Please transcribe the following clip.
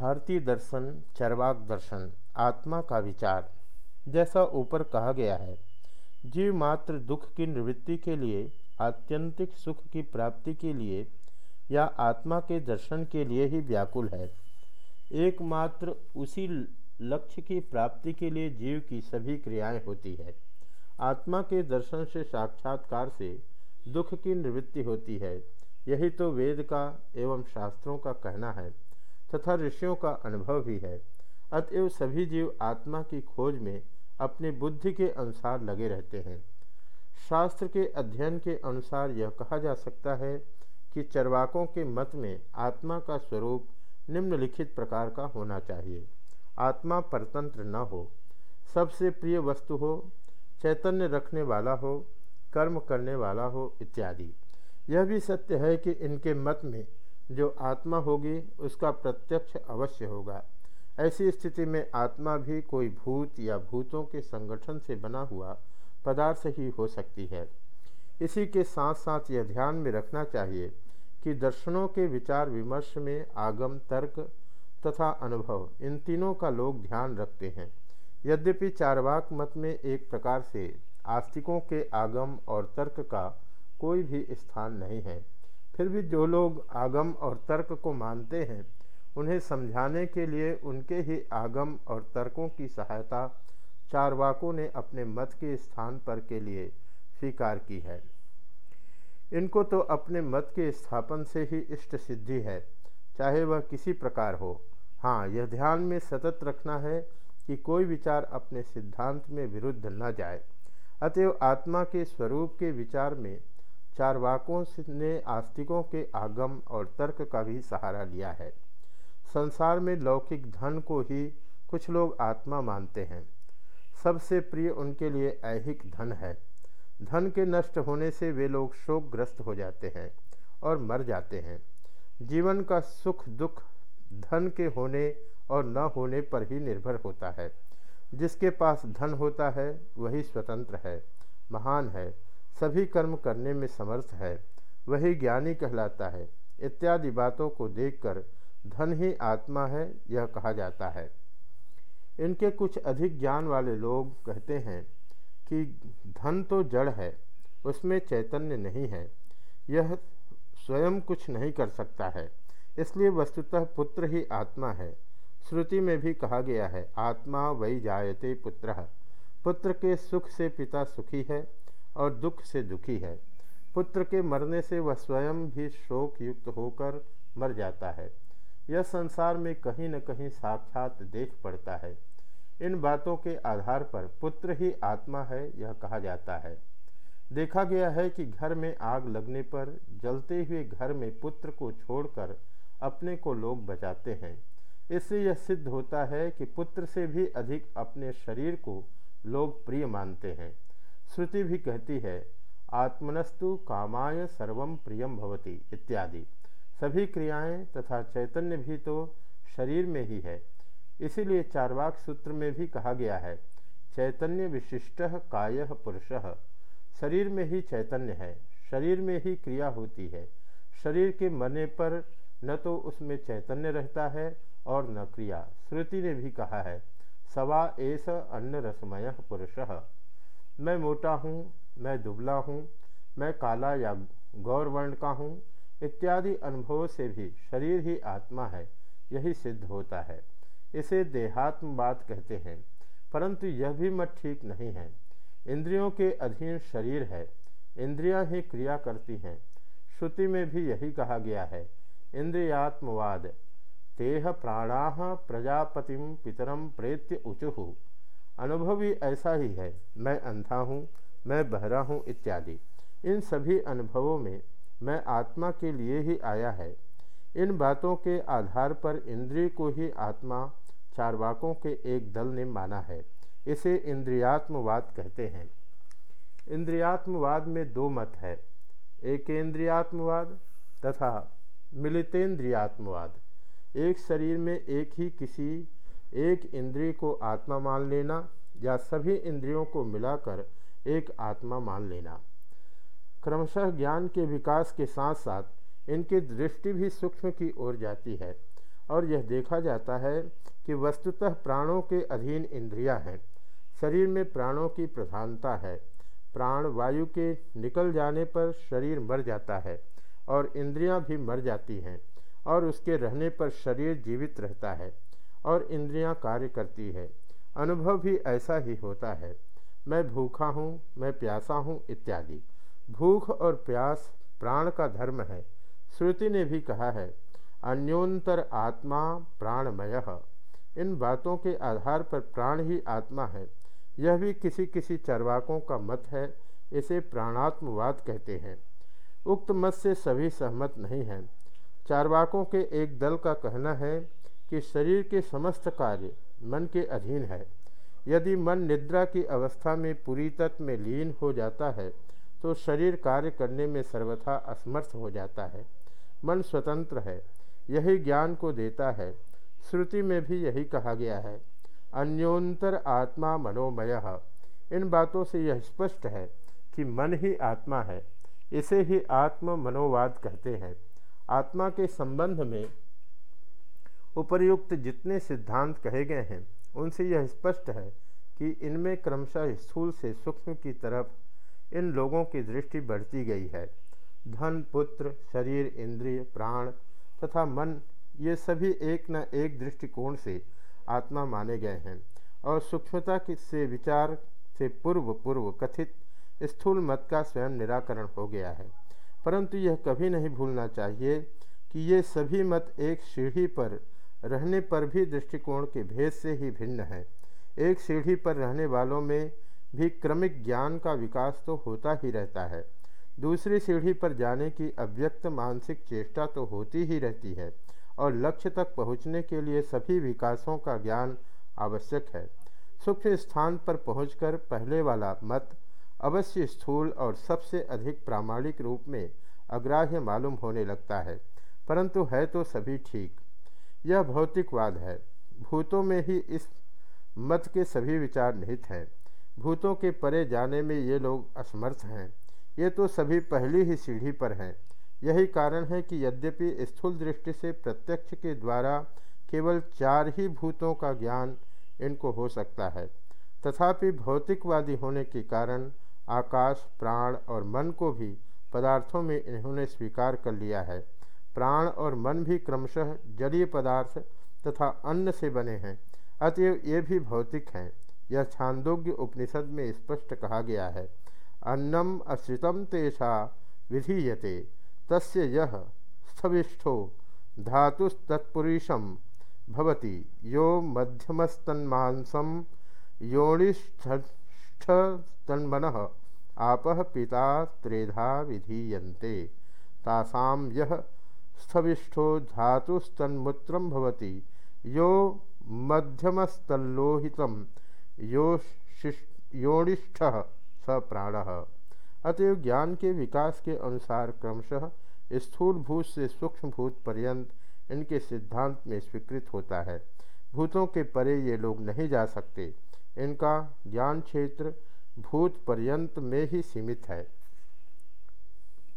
भारतीय दर्शन, चरवाक दर्शन, आत्मा का विचार, जैसा ऊपर कहा गया है। जीव मात्र दुख की निवृत्ति के लिए, आत्यंतिक सुख की प्राप्ति के लिए, या आत्मा के दर्शन के लिए ही व्याकुल है। एकमात्र उसी लक्ष्य की प्राप्ति के लिए जीव की सभी क्रियाएँ होती है। आत्मा के दर्शन से साक्षात्कार से दुख की निवृत्ति होती है। यही तो वेद का एवं शास्त्रों का कहना है। तथा ऋषियों का अनुभव भी है। अतएव सभी जीव आत्मा की खोज में अपनी बुद्धि के अनुसार लगे रहते हैं। शास्त्र के अध्ययन के अनुसार यह कहा जा सकता है कि चरवाकों के मत में आत्मा का स्वरूप निम्नलिखित प्रकार का होना चाहिए। आत्मा परतंत्र न हो, सबसे प्रिय वस्तु हो, चैतन्य रखने वाला हो, कर्म करने वाला हो इत्यादि। यह भी सत्य है कि इनके मत में जो आत्मा होगी, उसका प्रत्यक्ष अवश्य होगा। ऐसी स्थिति में आत्मा भी कोई भूत या भूतों के संगठन से बना हुआ पदार्थ ही हो सकती है। इसी के साथ साथ यह ध्यान में रखना चाहिए कि दर्शनों के विचार विमर्श में आगम, तर्क तथा अनुभव, इन तीनों का लोग ध्यान रखते हैं। यद्यपि चारवाक मत में एक प्रकार से आस्तिकों के आगम और तर्क का कोई भी स्थान नहीं है फिर भी जो लोग आगम और तर्क को मानते हैं, उन्हें समझाने के लिए उनके ही आगम और तर्कों की सहायता चारवाकों ने अपने मत के स्थान पर के लिए स्वीकार की है। इनको तो अपने मत के स्थापन से ही इष्ट सिद्धि है, चाहे वह किसी प्रकार हो। हाँ यह ध्यान में सतत रखना है कि कोई विचार अपने सिद्धांत में विरुद्ध न जाए। अतएव आत्मा के स्वरूप के विचार में चारवाकों ने आस्तिकों के आगम और तर्क का भी सहारा लिया है। संसार में लौकिक धन को ही कुछ लोग आत्मा मानते हैं। सबसे प्रिय उनके लिए ऐहिक धन है। धन के नष्ट होने से वे लोग शोकग्रस्त हो जाते हैं और मर जाते हैं। जीवन का सुख दुख धन के होने और न होने पर ही निर्भर होता है। जिसके पास धन होता है, वही स्वतंत्र है, महान है। सभी कर्म करने में समर्थ है, वही ज्ञानी कहलाता है। इत्यादि बातों को देखकर धन ही आत्मा है, यह कहा जाता है। इनके कुछ अधिक ज्ञान वाले लोग कहते हैं कि धन तो जड़ है, उसमें चैतन्य नहीं है, यह स्वयं कुछ नहीं कर सकता है, इसलिए वस्तुतः पुत्र ही आत्मा है। श्रुति में भी कहा गया है, आत्मा वही जायते पुत्र पुत्र के सुख से पिता सुखी है और दुख से दुखी है। पुत्र के मरने से वह स्वयं भी शोक युक्त होकर मर जाता है। यह संसार में कहीं न कहीं साक्षात देख पड़ता है। इन बातों के आधार पर पुत्र ही आत्मा है, यह कहा जाता है। देखा गया है कि घर में आग लगने पर जलते हुए घर में पुत्र को छोड़कर अपने को लोग बचाते हैं। इससे यह सिद्ध होता है कि पुत्र से भी अधिक अपने शरीर को लोग प्रिय मानते हैं। श्रुति भी कहती है, आत्मनस्तु कामाय सर्वम प्रियम भवती, इत्यादि। सभी क्रियाएँ तथा चैतन्य भी तो शरीर में ही है। इसीलिए चारवाक सूत्र में भी कहा गया है, चैतन्य विशिष्ट काय पुरुष। शरीर में ही चैतन्य है, शरीर में ही क्रिया होती है। शरीर के मरने पर न तो उसमें चैतन्य रहता है और न क्रिया। श्रुति ने भी कहा है, सवा एस अन्न रसमय पुरुष। मैं मोटा हूँ, मैं दुबला हूँ, मैं काला या गौरवर्ण का हूँ, इत्यादि अनुभवों से भी शरीर ही आत्मा है, यही सिद्ध होता है। इसे देहात्मवाद कहते हैं, परंतु यह भी मत ठीक नहीं है। इंद्रियों के अधीन शरीर है, इंद्रियाँ ही क्रिया करती हैं। श्रुति में भी यही कहा गया है, इंद्रियात्मवाद, तेह प्राणा प्रजापतिम पितरम प्रेत्य उचुहु अनुभवी ऐसा ही है। मैं अंधा हूँ, मैं बहरा हूँ इत्यादि। इन सभी अनुभवों में मैं आत्मा के लिए ही आया है। इन बातों के आधार पर इंद्रिय को ही आत्मा चारवाकों के एक दल ने माना है। इसे इंद्रियात्मवाद कहते हैं। इंद्रियात्मवाद में दो मत है। एक इंद्रियात्मवाद तथा मिलितेंद्रियात्मवाद। एक शरीर में एक ही किसी एक इंद्रिय को आत्मा मान लेना या सभी इंद्रियों को मिलाकर एक आत्मा मान लेना। क्रमशः ज्ञान के विकास के साथ साथ इनकी दृष्टि भी सूक्ष्म की ओर जाती है और यह देखा जाता है कि वस्तुतः प्राणों के अधीन इंद्रियाँ हैं। शरीर में प्राणों की प्रधानता है। प्राण वायु के निकल जाने पर शरीर मर जाता है और इंद्रियाँ भी मर जाती हैं और उसके रहने पर शरीर जीवित रहता है। और इंद्रियाँ कार्य करती है। अनुभव भी ऐसा ही होता है। मैं भूखा हूँ, मैं प्यासा हूँ इत्यादि। भूख और प्यास प्राण का धर्म है। श्रुति ने भी कहा है, अन्योन्तर आत्मा प्राणमय। इन बातों के आधार पर प्राण ही आत्मा है। यह भी किसी किसी चरवाकों का मत है, इसे प्राणात्मवाद कहते हैं। उक्त मत से सभी सहमत नहीं हैं। चारवाकों के एक दल का कहना है कि शरीर के समस्त कार्य मन के अधीन है। यदि मन निद्रा की अवस्था में पूरी तत्व में लीन हो जाता है तो शरीर कार्य करने में सर्वथा असमर्थ हो जाता है। मन स्वतंत्र है, यही ज्ञान को देता है। श्रुति में भी यही कहा गया है, अन्योन्तर आत्मा मनोमय। इन बातों से यह स्पष्ट है कि मन ही आत्मा है। इसे ही आत्म मनोवाद कहते हैं। आत्मा के संबंध में उपर्युक्त जितने सिद्धांत कहे गए हैं, उनसे यह स्पष्ट है कि इनमें क्रमशः स्थूल से सूक्ष्म की तरफ़ इन लोगों की दृष्टि बढ़ती गई है। धन, पुत्र, शरीर, इंद्रिय, प्राण तथा मन, ये सभी एक न एक दृष्टिकोण से आत्मा माने गए हैं और सूक्ष्मता से विचार से पूर्व पूर्व कथित स्थूल मत का स्वयं निराकरण हो गया है। परंतु यह कभी नहीं भूलना चाहिए कि ये सभी मत एक सीढ़ी पर रहने पर भी दृष्टिकोण के भेद से ही भिन्न है। एक सीढ़ी पर रहने वालों में भी क्रमिक ज्ञान का विकास तो होता ही रहता है। दूसरी सीढ़ी पर जाने की अव्यक्त मानसिक चेष्टा तो होती ही रहती है और लक्ष्य तक पहुँचने के लिए सभी विकासों का ज्ञान आवश्यक है। सूक्ष्म स्थान पर पहुंचकर पहले वाला मत अवश्य स्थूल और सबसे अधिक प्रामाणिक रूप में अग्राह्य मालूम होने लगता है, परंतु है तो सभी ठीक। यह भौतिकवाद है। भूतों में ही इस मत के सभी विचार निहित हैं। भूतों के परे जाने में ये लोग असमर्थ हैं। ये तो सभी पहली ही सीढ़ी पर हैं। यही कारण है कि यद्यपि स्थूल दृष्टि से प्रत्यक्ष के द्वारा केवल चार ही भूतों का ज्ञान इनको हो सकता है, तथापि भौतिकवादी होने के कारण आकाश, प्राण और मन को भी पदार्थों में इन्होंने स्वीकार कर लिया है। प्राण और मन भी क्रमशः जलीय पदार्थ तथा अन्न से बने हैं। अतएव ये भी भौतिक हैं। यह छांदोग्य उपनिषद में स्पष्ट कहा गया है। अन्नम अश्रितम तेषा विधीयते। तस्य यह स्थविष्ठो धातुस्तत्पुरुषम भवति। यो मध्यमस्तन्मांसम योनिष्ठन्मन आपह पिता त्रेधा विधीयन्ते। तासाम यह स्थविष्ठो धातुस्तन्मूत्र भवति। यो मध्यमस्तल्लोहित, यो योनिष्ठ स प्राण। अतएव ज्ञान के विकास के अनुसार क्रमशः स्थूल भूत से सूक्ष्म भूत पर्यंत इनके सिद्धांत में स्वीकृत होता है। भूतों के परे ये लोग नहीं जा सकते। इनका ज्ञान क्षेत्र भूत पर्यंत में ही सीमित है।